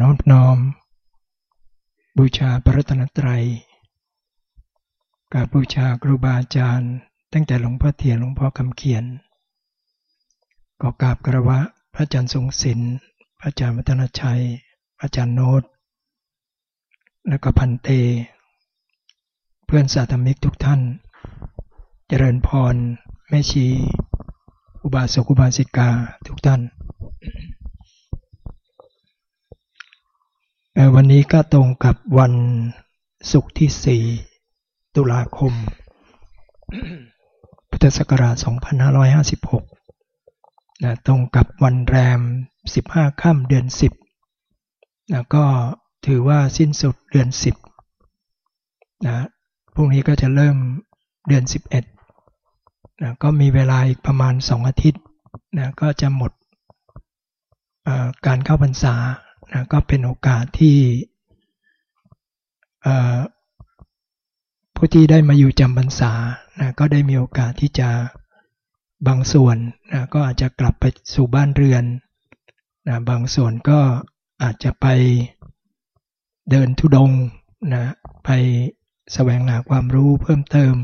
น้อมน้อม บูชาพระรัตนตรัยกราบบูชาครูบาอาจารย์ ตั้งแต่หลวงพ่อเทียนหลวงพ่อคำเขียนก็กราบกระวะพระอาจารย์ทรงศิลป์พระอาจารย์วัฒนชัย พระอาจารย์โนตและก็พันเต เพื่อนสาธมิกทุกท่าน เจริญพร แม่ชี อุบาสกอุบาสิกาทุกท่าน วันนี้ก็ตรงกับวันศุกร์ที่ 4 ตุลาคม พุทธศักราช 2556นะตรงกับวันแรม 15 ค่ำเดือน 10นะก็ถือว่าสิ้นสุดเดือน 10นะพรุ่งนี้ก็จะเริ่มเดือน 11นะก็มีเวลาอีกประมาณ 2 อาทิตย์นะก็จะหมดการเข้าพรรษา นะก็เป็นโอกาสที่ผู้ที่ได้มาอยู่จำพรรษานะก็ได้มีโอกาสที่จะบางส่วนนะก็อาจจะกลับไปสู่บ้านเรือนนะบางส่วนก็อาจจะไปเดินทุดงนะไปแสวงหาความรู้เพิ่มเติม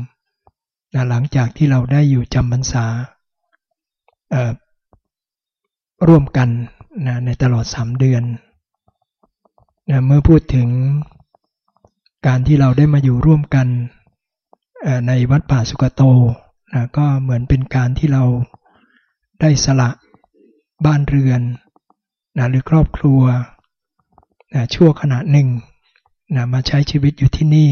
นะหลังจากที่เราได้อยู่จำพรรษาร่วมกันนะในตลอดสามเดือน นะเมื่อพูดถึงการที่เราได้มาอยู่ร่วมกันในวัดป่าสุกโตนะก็เหมือนเป็นการที่เราได้สละบ้านเรือนนะหรือครอบครัวนะชั่วขณะหนึ่งนะมาใช้ชีวิตอยู่ที่นี่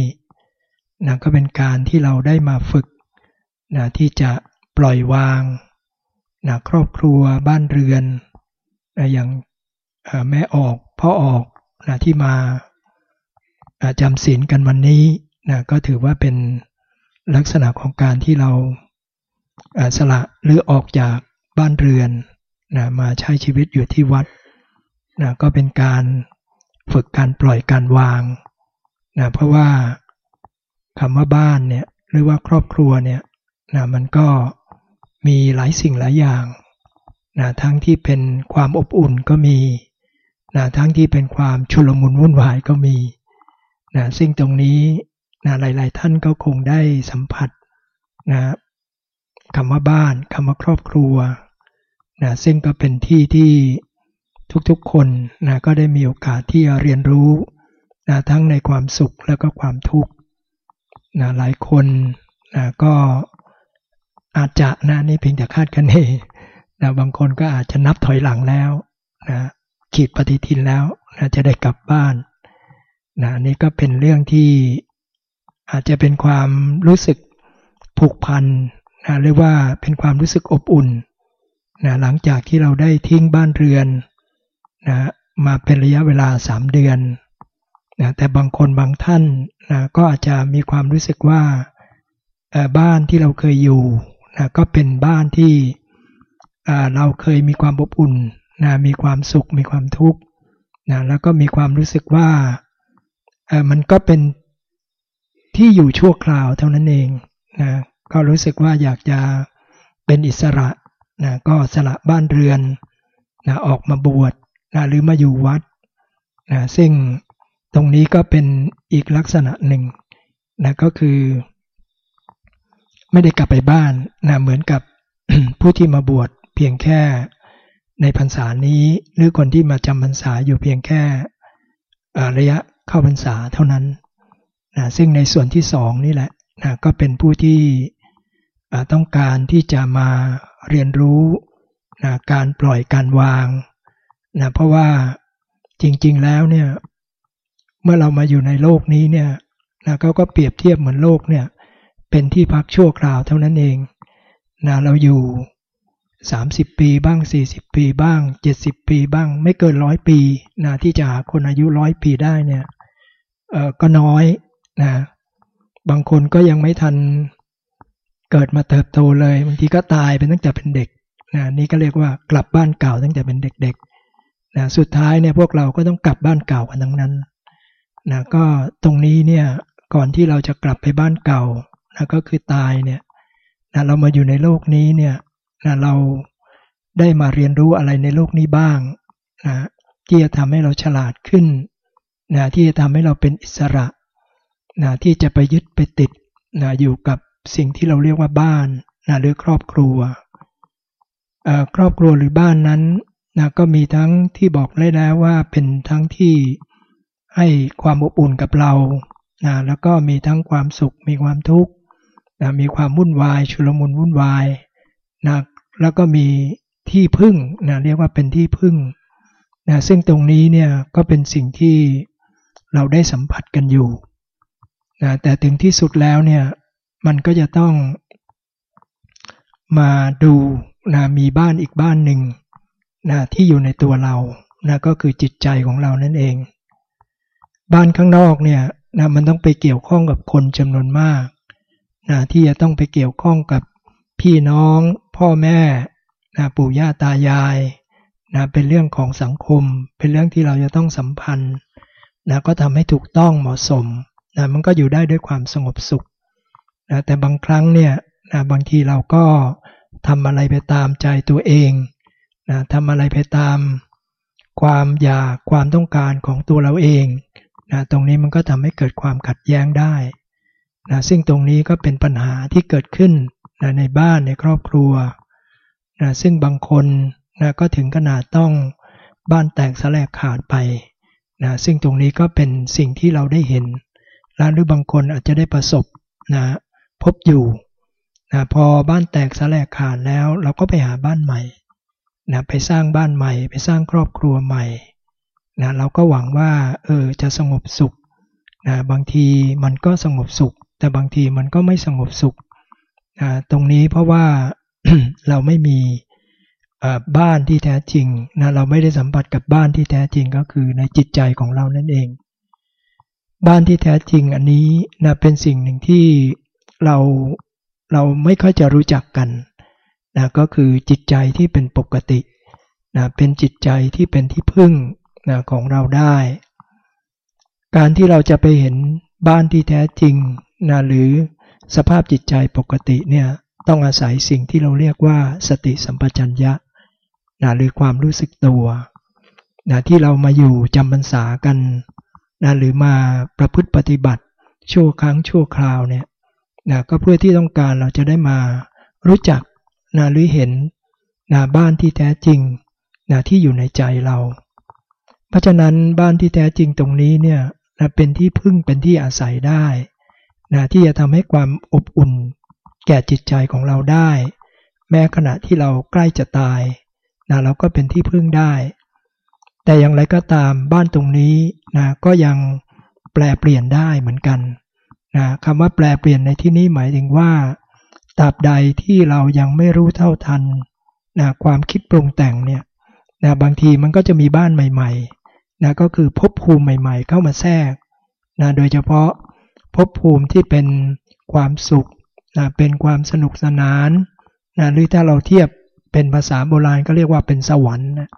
นะก็เป็นการที่เราได้มาฝึกนะที่จะปล่อยวางนะครอบครัวบ้านเรือนนะอย่างแม่ออกพ่อออก นะที่มาจำศีลกันวันนี้นะก็ถือว่าเป็นลักษณะของการที่เราสละหรือออกจากบ้านเรือนนะมาใช้ชีวิตอยู่ที่วัดนะก็เป็นการฝึกการปล่อยการวางนะเพราะว่าคำว่าบ้านเนี่ยหรือว่าครอบครัวเนี่ยนะมันก็มีหลายสิ่งหลายอย่างนะทั้งที่เป็นความอบอุ่นก็มี นะทั้งที่เป็นความชุลมุนวุ่นวายก็มีนะซึ่งตรงนี้นะหลาย ๆ ท่านก็คงได้สัมผัสนะคำว่าบ้านคำว่าครอบครัวนะซึ่งก็เป็นที่ที่ทุกๆคนนะก็ได้มีโอกาสที่จะเรียนรู้นะทั้งในความสุขแล้วก็ความทุกข์นะหลายคนนะก็อาจจะนะนี่เพียงแต่คาดคะเนนะบางคนก็อาจจะนับถอยหลังแล้วนะ ขีดปฏิทินแล้วนะจะได้กลับบ้านนะนี่ก็เป็นเรื่องที่อาจจะเป็นความรู้สึกผูกพันนะหรือว่าเป็นความรู้สึกอบอุ่นนะหลังจากที่เราได้ทิ้งบ้านเรือนนะมาเป็นระยะเวลาสามเดือนนะแต่บางคนบางท่านนะก็อาจจะมีความรู้สึกว่าบ้านที่เราเคยอยู่นะก็เป็นบ้านที่เราเคยมีความอบอุ่น นะมีความสุขมีความทุกข์นะแล้วก็มีความรู้สึกว่ามันก็เป็นที่อยู่ชั่วคราวเท่านั้นเองนะก็รู้สึกว่าอยากจะเป็นอิสระนะก็สละบ้านเรือนนะออกมาบวชนะหรือมาอยู่วัดนะซึ่งตรงนี้ก็เป็นอีกลักษณะหนึ่งนะก็คือ ไม่ได้กลับไปบ้านนะเหมือนกับผู้ที่มาบวชเพียงแค่ ในพรรษานี้หรือคนที่มาจำพรรษาอยู่เพียงแค่ระยะเข้าพรรษาเท่านั้นนะซึ่งในส่วนที่สองนี่แหละนะก็เป็นผู้ที่ต้องการที่จะมาเรียนรู้นะการปล่อยการวางนะเพราะว่าจริงๆแล้วเนี่ยเมื่อเรามาอยู่ในโลกนี้เนี่ยนะเขาก็เปรียบเทียบเหมือนโลกเนี่ยเป็นที่พักชั่วคราวเท่านั้นเองนะเราอยู่ 30 ปีบ้าง 40 ปีบ้าง 70 ปีบ้าง ไม่เกินร้อยปีนะที่จะหาคนอายุร้อยปีได้เนี่ยเออก็น้อยนะบางคนก็ยังไม่ทันเกิดมาเติบโตเลยบางทีก็ตายเป็นตั้งแต่เป็นเด็กนะนี่ก็เรียกว่ากลับบ้านเก่าตั้งแต่เป็นเด็กๆนะสุดท้ายเนี่ยพวกเราก็ต้องกลับบ้านเก่ากันทั้งนั้นนะก็ตรงนี้เนี่ยก่อนที่เราจะกลับไปบ้านเก่านะก็คือตายเนี่ยนะเรามาอยู่ในโลกนี้เนี่ย นะเราได้มาเรียนรู้อะไรในโลกนี้บ้างนะที่จะทำให้เราฉลาดขึ้นนะที่จะทำให้เราเป็นอิสระนะที่จะไปยึดไปติดนะอยู่กับสิ่งที่เราเรียกว่าบ้านนะหรือครอบครัว ครอบครัวหรือบ้านนั้นนะก็มีทั้งที่บอกได้แล้วว่าเป็นทั้งที่ให้ความอบอุ่นกับเรานะแล้วก็มีทั้งความสุขมีความทุกข์นะมีความวุ่นวาย ชุลมุนวุ่นวายนะ แล้วก็มีที่พึ่งนะเรียกว่าเป็นที่พึ่งนะซึ่งตรงนี้เนี่ยก็เป็นสิ่งที่เราได้สัมผัสกันอยู่นะแต่ถึงที่สุดแล้วเนี่ยมันก็จะต้องมาดูนะมีบ้านอีกบ้านหนึ่งนะที่อยู่ในตัวเรานะก็คือจิตใจของเรานั่นเอง บ้านข้างนอกเนี่ยนะมันต้องไปเกี่ยวข้องกับคนจำนวนมากนะที่จะต้องไปเกี่ยวข้องกับ พี่น้องพ่อแม่นะปู่ย่าตายายนะเป็นเรื่องของสังคม เป็นเรื่องที่เราจะต้องสัมพันธ์นะก็ทำให้ถูกต้องเหมาะสมนะมันก็อยู่ได้ด้วยความสงบสุขนะแต่บางครั้งเนี่ยนะบางทีเราก็ทำอะไรไปตามใจตัวเองนะทำอะไรไปตามความอยากความต้องการของตัวเราเองนะตรงนี้มันก็ทำให้เกิดความขัดแย้งได้นะซึ่งตรงนี้ก็เป็นปัญหาที่เกิดขึ้น นะในบ้านในครอบครัวนะซึ่งบางคนนะก็ถึงขนาดต้องบ้านแตกสลายขาดไปนะซึ่งตรงนี้ก็เป็นสิ่งที่เราได้เห็นและหรือบางคนอาจจะได้ประสบนะพบอยู่นะพอบ้านแตกสลายขาดแล้ว เราก็ไปหาบ้านใหม่นะไปสร้างบ้านใหม่ ไปสร้างครอบครัวใหม่นะเราก็หวังว่าเออจะสงบสุขนะบางทีมันก็สงบสุข แต่บางทีมันก็ไม่สงบสุข ตรงนี้เพราะว่าเราไม่มีบ้านที่แท้จริงนะเราไม่ได้สัมผัสกับบ้านที่แท้จริงก็คือในจิตใจของเรานั่นเอง บ้านที่แท้จริงอันนี้นะเป็นสิ่งหนึ่งที่เราเราไม่ค่อยจะรู้จักกันนะก็คือจิตใจที่เป็นปกตินะเป็นจิตใจที่เป็นที่พึ่งนะของเราได้ การที่เราจะไปเห็นบ้านที่แท้จริงนะหรือ สภาพจิตใจปกติเนี่ยต้องอาศัยสิ่งที่เราเรียกว่าสติสัมปชัญญะนะหรือความรู้สึกตัวนะที่เรามาอยู่จำพรรษากันนะหรือมาประพฤติปฏิบัติชั่วครั้งชั่วคราวเนี่ยนะก็เพื่อที่ต้องการเราจะได้มารู้จักนะหรือเห็นนะบ้านที่แท้จริงนะที่อยู่ในใจเรา เพราะฉะนั้นบ้านที่แท้จริงตรงนี้เนี่ยนะเป็นที่พึ่งเป็นที่อาศัยได้ นะที่จะทำให้ความอบอุ่น แก่จิตใจของเราได้ แม้ขณะที่เราใกล้จะตายนะเราก็เป็นที่พึ่งได้ แต่อย่างไรก็ตามบ้านตรงนี้นะก็ยังแปลเปลี่ยนได้เหมือนกันนะคำว่าแปลเปลี่ยนในที่นี้หมายถึงว่าตราบใดที่เรายังไม่รู้เท่าทันนะความคิดปรุงแต่งเนี่ยนะบางทีมันก็จะมีบ้านใหม่ๆนะก็คือภพภูมิใหม่ๆ เข้ามาแทรกนะโดยเฉพาะ ภพภูมิที่เป็นความสุขนะเป็นความสนุกสนานนะหรือถ้าเราเทียบเป็นภาษาโบราณก็เรียกว่าเป็นสวรรค์นะ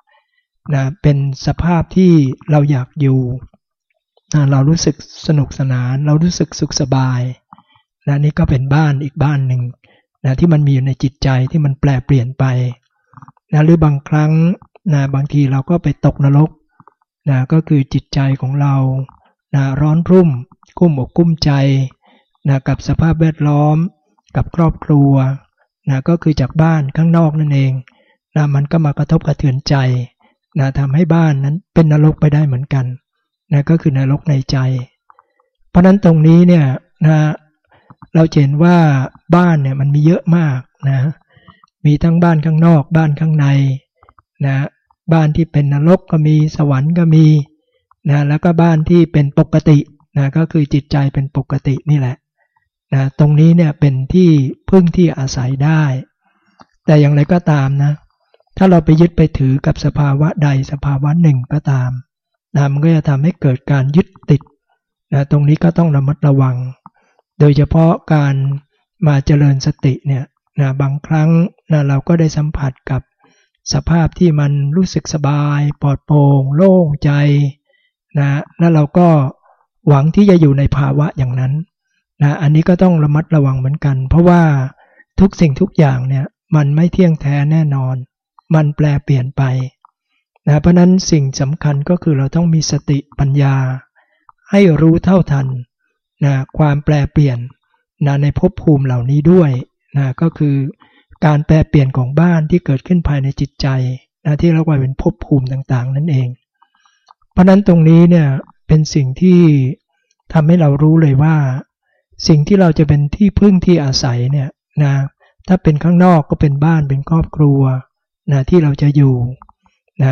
นะเป็นสภาพที่เราอยากอยู่นะเรารู้สึกสนุกสนาน เรารู้สึกสุขสบายนะนี่ก็เป็นบ้านอีกบ้านหนึ่งนะที่มันมีอยู่ในจิตใจที่มันแปลเปลี่ยนไปนะหรือบางครั้งนะบางทีเราก็ไปตกนรกนะก็คือจิตใจของเรานะร้อนรุ่ม กุ้มอกกุ้มใจนะกับสภาพแวดล้อม กับครอบครัวนะก็คือจากบ้านข้างนอกนั่นเองนะมันก็มากระทบกระเทือนใจนะทำให้บ้านนั้นเป็นนรกไปได้เหมือนกันนะก็คือนรกในใจ เพราะนั้นตรงนี้เนี่ยนะเราเห็นว่าบ้านเนี่ยมันมีเยอะมากนะมีทั้งบ้านข้างนอกบ้านข้างในนะบ้านที่เป็นนรกก็มีสวรรค์ก็มีนะแล้วก็บ้านที่เป็นปกติ นะก็คือจิตใจเป็นปกตินี่แหละนะตรงนี้เนี่ยเป็นที่พึ่งที่อาศัยได้ แต่อย่างไรก็ตามนะ ถ้าเราไปยึดไปถือกับสภาวะใดสภาวะหนึ่งก็ตามนะมันก็จะทำให้เกิดการยึดติดนะตรงนี้ก็ต้องระมัดระวัง โดยเฉพาะการมาเจริญสติเนี่ยนะบางครั้งนะเราก็ได้สัมผัสกับสภาพที่มันรู้สึกสบาย ปลอดโปร่งโล่งใจนะแล้วเราก็ หวังที่จะอยู่ในภาวะอย่างนั้นนะอันนี้ก็ต้องระมัดระวังเหมือนกัน เพราะว่าทุกสิ่งทุกอย่างเนี่ยมันไม่เที่ยงแท้แน่นอน มันแปลเปลี่ยนไปนะเพราะนั้นสิ่งสำคัญก็คือเราต้องมีสติปัญญา ให้รู้เท่าทันนะความแปลเปลี่ยนนะในภพภูมิเหล่านี้ด้วยนะก็คือการแปลเปลี่ยนของบ้านที่เกิดขึ้นภายในจิตใจนะที่เราว่าเป็นภพภูมิต่างๆ นั่นเอง เพราะนั้นตรงนี้เนี่ย เป็นสิ่งที่ทำให้เรารู้เลยว่า สิ่งที่เราจะเป็นที่พึ่งที่อาศัยเนี่ยนะถ้าเป็นข้างนอกก็เป็นบ้านเป็นครอบครัวนะที่เราจะอยู่นะ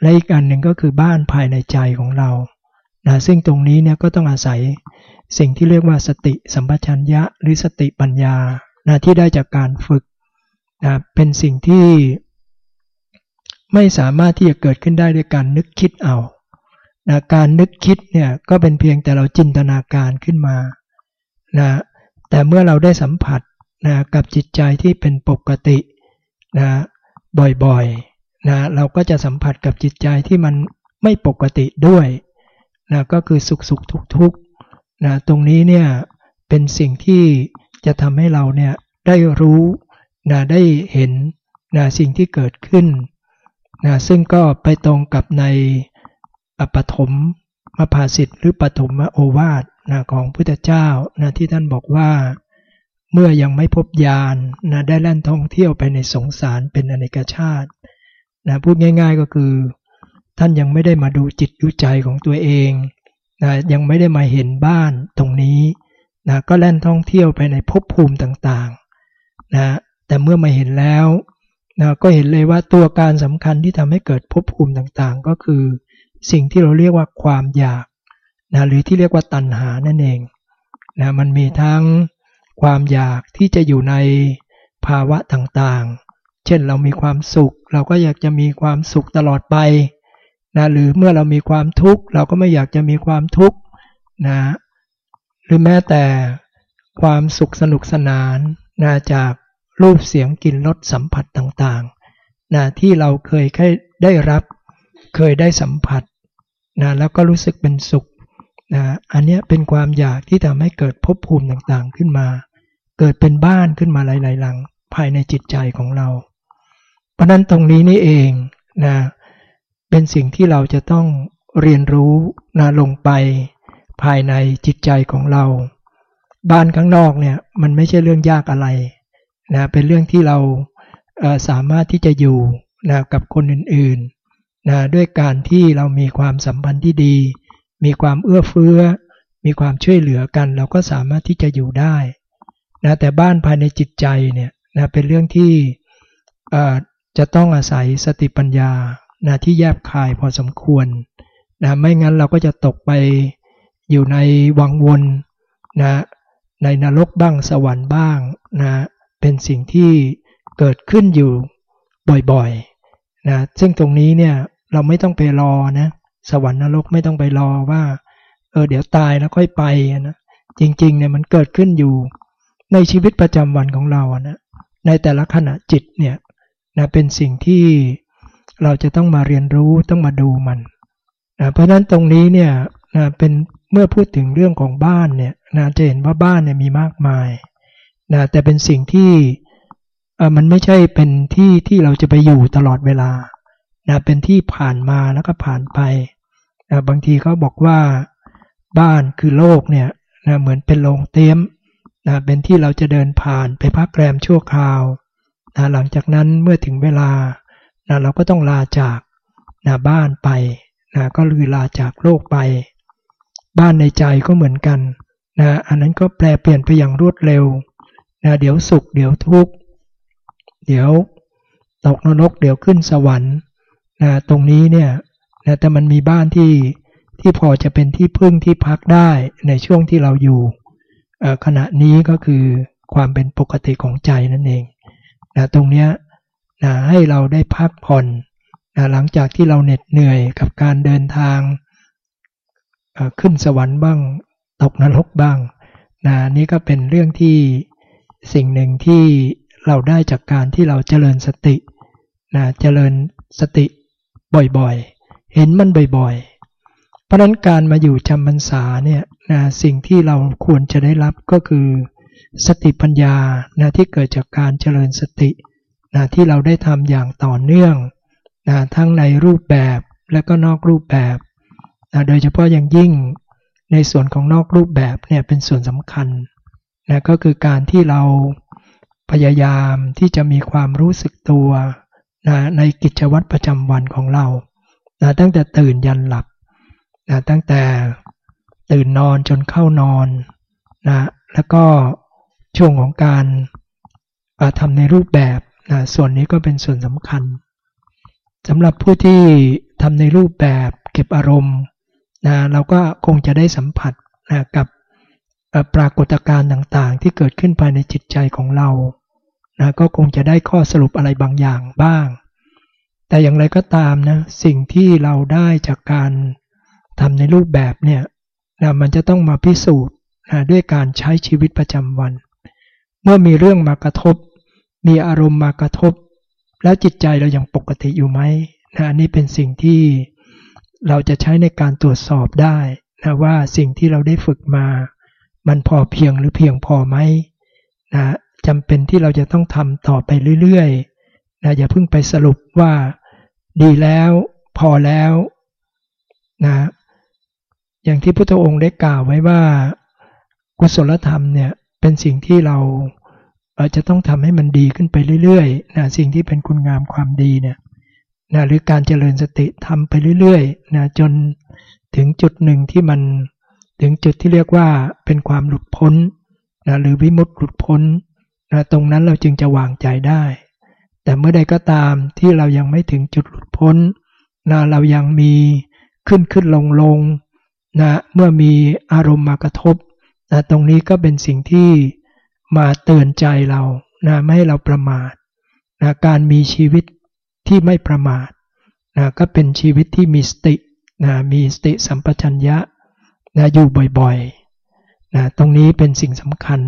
และอีกอันหนึ่งก็คือบ้านภายในใจของเรานะซึ่งตรงนี้เนี่ยก็ต้องอาศัยสิ่งที่เรียกว่าสติสัมปชัญญะหรือสติปัญญานะที่ได้จากการฝึกนะเป็นสิ่งที่ไม่สามารถที่จะเกิดขึ้นได้ด้วยการนึกคิดเอา นะการนึกคิดเนี่ยก็เป็นเพียงแต่เราจินตนาการขึ้นมานะแต่เมื่อเราได้สัมผัสนะกับจิตใจที่เป็นปกตินะบ่อยๆนะเราก็จะสัมผัสกับจิตใจที่มันไม่ปกติด้วยนะก็คือสุขสุขทุกทุกนะตรงนี้เนี่ยเป็นสิ่งที่จะทำให้เราเนี่ยได้รู้นะได้เห็นนะสิ่งที่เกิดขึ้นนะซึ่งก็ไปตรงกับใน ปฐมมภาสิทธิ์หรือปฐมโอวาทนะของพุทธเจ้านะที่ท่านบอกว่า เมื่อยังไม่พบยานนะได้แล่นท่องเที่ยวไปในสงสารเป็นอเนกชาตินะพูดง่าย ๆก็คือ ท่านยังไม่ได้มาดูจิตยุใจของตัวเองนะยังไม่ได้มาเห็นบ้านตรงนี้นะก็แล่นท่องเที่ยวไปในภพภูมิต่างๆนะแต่เมื่อมาเห็นแล้วนะก็เห็นเลยว่าตัวการสำคัญที่ทำให้เกิดภพภูมิต่างๆ ก็คือ สิ่งที่เราเรียกว่าความอยากนะหรือที่เรียกว่าตัณหานั่นเองนะมันมีทั้งความอยากที่จะอยู่ในภาวะต่างๆ เช่นเรามีความสุข เราก็อยากจะมีความสุขตลอดไปนะหรือเมื่อเรามีความทุกข์ เราก็ไม่อยากจะมีความทุกข์นะหรือแม้แต่ความสุขสนุกสนานนะจากรูปเสียงกลิ่นรสสัมผัสต่างๆนะที่เราเคยได้รับเคยได้สัมผัส นะแล้วก็รู้สึกเป็นสุขนะอันนี้เป็นความอยากที่ทำให้เกิดภพภูมิต่างๆขึ้นมา เกิดเป็นบ้านขึ้นมาหลายๆหลังภายในจิตใจของเรา เพราะนั้นตรงนี้นี่เองนะเป็นสิ่งที่เราจะต้องเรียนรู้นะลงไปภายในจิตใจของเรา บ้านข้างนอกเนี่ยมันไม่ใช่เรื่องยากอะไรนะเป็นเรื่องที่เราสามารถที่จะอยู่นะกับคนอื่นๆ นะด้วยการที่เรามีความสัมพันธ์ที่ดี มีความเอื้อเฟื้อ มีความช่วยเหลือกัน เราก็สามารถที่จะอยู่ได้นะแต่บ้านภายในจิตใจเนี่ยนะเป็นเรื่องที่จะต้องอาศัยสติปัญญานะที่แยบคายพอสมควรนะไม่งั้นเราก็จะตกไปอยู่ในวังวนนะในนรกบ้างสวรรค์บ้างนะเป็นสิ่งที่เกิดขึ้นอยู่บ่อยๆนะซึ่งตรงนี้เนี่ย เราไม่ต้องไปรอนะ สวรรค์นรกไม่ต้องไปรอว่า เออเดี๋ยวตายแล้วค่อยไปนะจริงๆเนี่ยมันเกิดขึ้นอยู่ ในชีวิตประจำวันของเรานะในแต่ละขณะจิตเนี่ยนะเป็นสิ่งที่เราจะต้องมาเรียนรู้ต้องมาดูมันนะเพราะฉะนั้นตรงนี้เนี่ยนะเป็นเมื่อพูดถึงเรื่องของบ้านเนี่ยนะจะเห็นว่าบ้านเนี่ยมีมากมายนะแต่เป็นสิ่งที่มันไม่ใช่เป็นที่ที่เราจะไปอยู่ตลอดเวลา นะเป็นที่ผ่านมาแล้วก็ผ่านไปนะบางทีเขาบอกว่าบ้านคือโลกเนี่ยนะเหมือนเป็นโรงเตี้ยมนะเป็นที่เราจะเดินผ่านไปพักแรมชั่วคราวนะหลังจากนั้นเมื่อถึงเวลานะเราก็ต้องลาจากนะบ้านไปนะก็คือลาจากโลกไป บ้านในใจก็เหมือนกันนะอันนั้นก็แปลเปลี่ยนไปอย่างรวดเร็วนะเดี๋ยวสุข เดี๋ยวทุกข์ เดี๋ยวตกนรก เดี๋ยวขึ้นสวรรค์ นะตรงนี้เนี่ยนะแต่มันมีบ้านที่ที่พอจะเป็นที่พึ่งที่พักได้ในช่วงที่เราอยู่ขณะนี้ก็คือความเป็นปกติของใจนั่นเองนะตรงเนี้ยนะให้เราได้พักผ่อนนะหลังจากที่เราเหน็ดเหนื่อยกับการเดินทางขึ้นสวรรค์บ้างตกนรกบ้างนะนี่ก็เป็นเรื่องที่สิ่งหนึ่งที่เราได้จากการที่เราเจริญสตินะเจริญสติ บ่อยๆ เห็นมันบ่อยๆ เพราะนั้นการมาอยู่จำพรรษาเนี่ยนะสิ่งที่เราควรจะได้รับก็คือสติปัญญานะที่เกิดจากการเจริญสตินะที่เราได้ทำอย่างต่อเนื่องนะทั้งในรูปแบบและก็นอกรูปแบบนะโดยเฉพาะอย่างยิ่งในส่วนของนอกรูปแบบเนี่ยเป็นส่วนสำคัญนะก็คือการที่เราพยายามที่จะมีความรู้สึกตัว นะในกิจวัตรประจำวันของเรานะตั้งแต่ตื่นยันหลับนะตั้งแต่ตื่นนอนจนเข้านอนนะแล้วก็ช่วงของการทำในรูปแบบนะส่วนนี้ก็เป็นส่วนสำคัญสำหรับผู้ที่ทำในรูปแบบเก็บอารมณ์นะเราก็คงจะได้สัมผัสนะกับปรากฏการณ์ต่างๆ ที่เกิดขึ้นภายในจิตใจของเรา นะก็คงจะได้ข้อสรุปอะไรบางอย่างบ้าง แต่อย่างไรก็ตามนะสิ่งที่เราได้จากการทำในรูปแบบเนี่ยนะมันจะต้องมาพิสูจน์นะด้วยการใช้ชีวิตประจำวัน เมื่อมีเรื่องมากระทบ มีอารมณ์มากระทบ แล้วจิตใจเรายัางปกติอยู่ไหมนะนี่เป็นสิ่งที่เราจะใช้ในการตรวจสอบได้นะว่าสิ่งที่เราได้ฝึกมา มันพอเพียงหรือเพียงพอไหมนะ จำเป็นที่เราจะต้องทำต่อไปเรื่อยๆนะอย่าเพิ่งไปสรุปว่าดีแล้วพอแล้วนะอย่างที่พุทธองค์ได้กล่าวไว้ว่ากุศลธรรมเนี่ยเป็นสิ่งที่เราจะต้องทำให้มันดีขึ้นไปเรื่อยๆนะสิ่งที่เป็นคุณงามความดีเนี่ยนะหรือการเจริญสติทำไปเรื่อยๆนะจนถึงจุดหนึ่งที่มันถึงจุดที่เรียกว่าเป็นความหลุดพ้นนะหรือวิมุตติหลุดพ้น นะตรงนั้นเราจึงจะวางใจได้ แต่เมื่อใดก็ตามที่เรายังไม่ถึงจุดหลุดพ้นนะเรายังมีขึ้นขึ้นลงลงนะเมื่อมีอารมณ์มากระทบนะตรงนี้ก็เป็นสิ่งที่มาเตือนใจเรานะไม่ให้เราประมาทนะการมีชีวิตที่ไม่ประมาทนะก็เป็นชีวิตที่มีสตินะมีสติสัมปชัญญะนะอยู่บ่อยๆนะตรงนี้เป็นสิ่งสำคัญ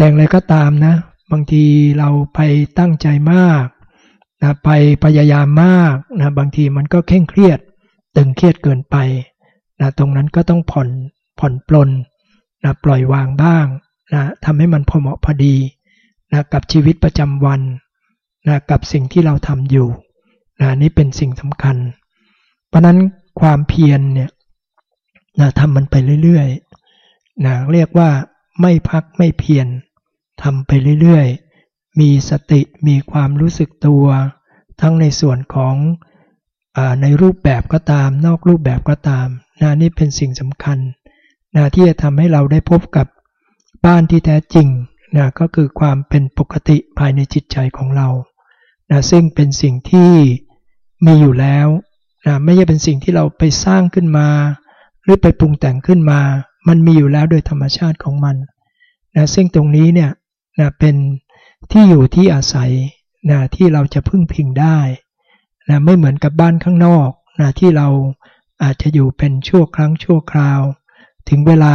แต่อะไรก็ตามนะ บางทีเราไปตั้งใจมากนะไปพยายามมากนะบางทีมันก็เคร่งเครียด ตึงเครียดเกินไปนะตรงนั้นก็ต้องผ่อนผ่อนปลนนะปล่อยวางบ้างนะทำให้มันพอเหมาะพอดีนะกับชีวิตประจำวันนะกับสิ่งที่เราทำอยู่นะนี่เป็นสิ่งสำคัญ เพราะนั้นความเพียรเนี่ยนะทำมันไปเรื่อยๆนะเรียกว่าไม่พักไม่เพียร ทำไปเรื่อยๆ มีสติมีความรู้สึกตัว ทั้งในส่วนของอในรูปแบบก็ตาม นอกรูปแบบก็ตามนะนี่เป็นสิ่งสำคัญนะที่จะทำให้เราได้พบกับบ้านที่แท้จริงนะก็คือความเป็นปกติภายในจิตใจของเรานะซึ่งเป็นสิ่งที่มีอยู่แล้วนะไม่ใช่เป็นสิ่งที่เราไปสร้างขึ้นมา หรือไปปรุงแต่งขึ้นมา มันมีอยู่แล้วโดยธรรมชาติของมันนะซึ่งตรงนี้เนี่ย นะเป็นที่อยู่ที่อาศัยนะที่เราจะพึ่งพิงได้นะไม่เหมือนกับบ้านข้างนอกนะที่เราอาจจะอยู่เป็นชั่วครั้งชั่วคราว ถึงเวลา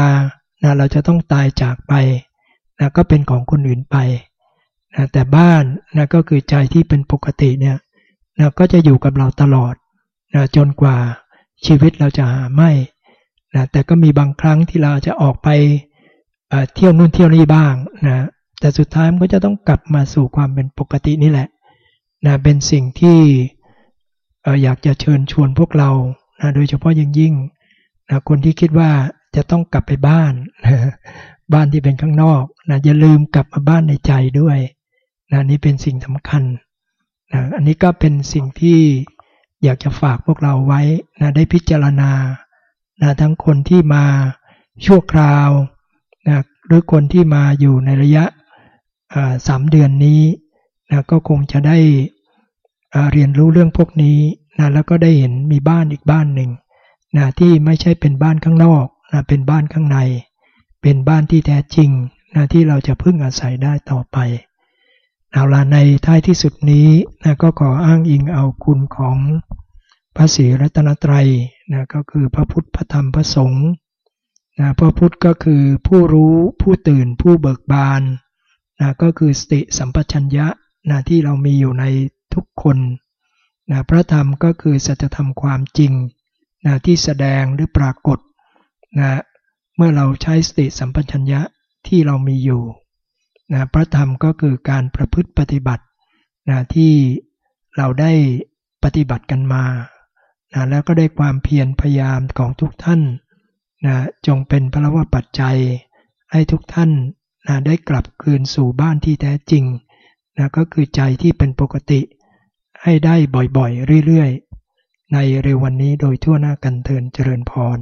นะเราจะต้องตายจากไปนะก็เป็นของคนอื่นไปนะแต่บ้านนะก็คือใจที่เป็นปกติเนี่ยนะก็จะอยู่กับเราตลอดนะจนกว่าชีวิตเราจะหาไม่นะแต่ก็มีบางครั้งที่เราจะออกไปเที่ยวนู่นเที่ยวนี่บ้างนะ แต่สุดท้ายมันก็จะต้องกลับมาสู่ความเป็นปกตินี่แหละนะเป็นสิ่งที่อยากจะเชิญชวนพวกเรานะโดยเฉพาะยิ่งยิ่งนะคนที่คิดว่าจะต้องกลับไปบ้านนะบ้านที่เป็นข้างนอกนะอย่าลืมกลับมาบ้านในใจด้วยนะนี่เป็นสิ่งสำคัญนะอันนี้ก็เป็นสิ่งที่อยากจะฝากพวกเราไว้นะได้พิจารณานะทั้งคนที่มาชั่วคราวนะหรือคนที่มาอยู่ในระยะ สามเดือนนี้นะก็คงจะได้เรียนรู้เรื่องพวกนี้นะแล้วก็ได้เห็นมีบ้านอีกบ้านหนึ่งนะที่ไม่ใช่เป็นบ้านข้างนอกนะเป็นบ้านข้างใน เป็นบ้านที่แท้จริงนะที่เราจะพึ่งอาศัยได้ต่อไปเอาละในท้ายที่สุดนี้นะก็ขออ้างอิงเอาคุณของพระศรีรัตนตรัยนะก็คือพระพุทธพระธรรมพระสงฆ์นะพระพุทธก็คือผู้รู้ผู้ตื่นผู้เบิกบาน นะก็คือสติสัมปชัญญะนะที่เรามีอยู่ในทุกคนนะพระธรรมก็คือสัจธรรมความจริงนะที่แสดงหรือปรากฏนะเมื่อเราใช้สติสัมปชัญญะที่เรามีอยู่นะพระธรรมก็คือการประพฤติปฏิบัตินะที่เราได้ปฏิบัติกันมานะแล้วก็ได้ความเพียรพยายามของทุกท่านนะจงเป็นพระวปัจจัยให้ทุกท่าน นะได้กลับคืนสู่บ้านที่แท้จริงนะก็คือใจที่เป็นปกติ ให้ได้บ่อยๆ เรื่อยๆ ในเร็ววันนี้โดยทั่วหน้ากันเทินเจริญพร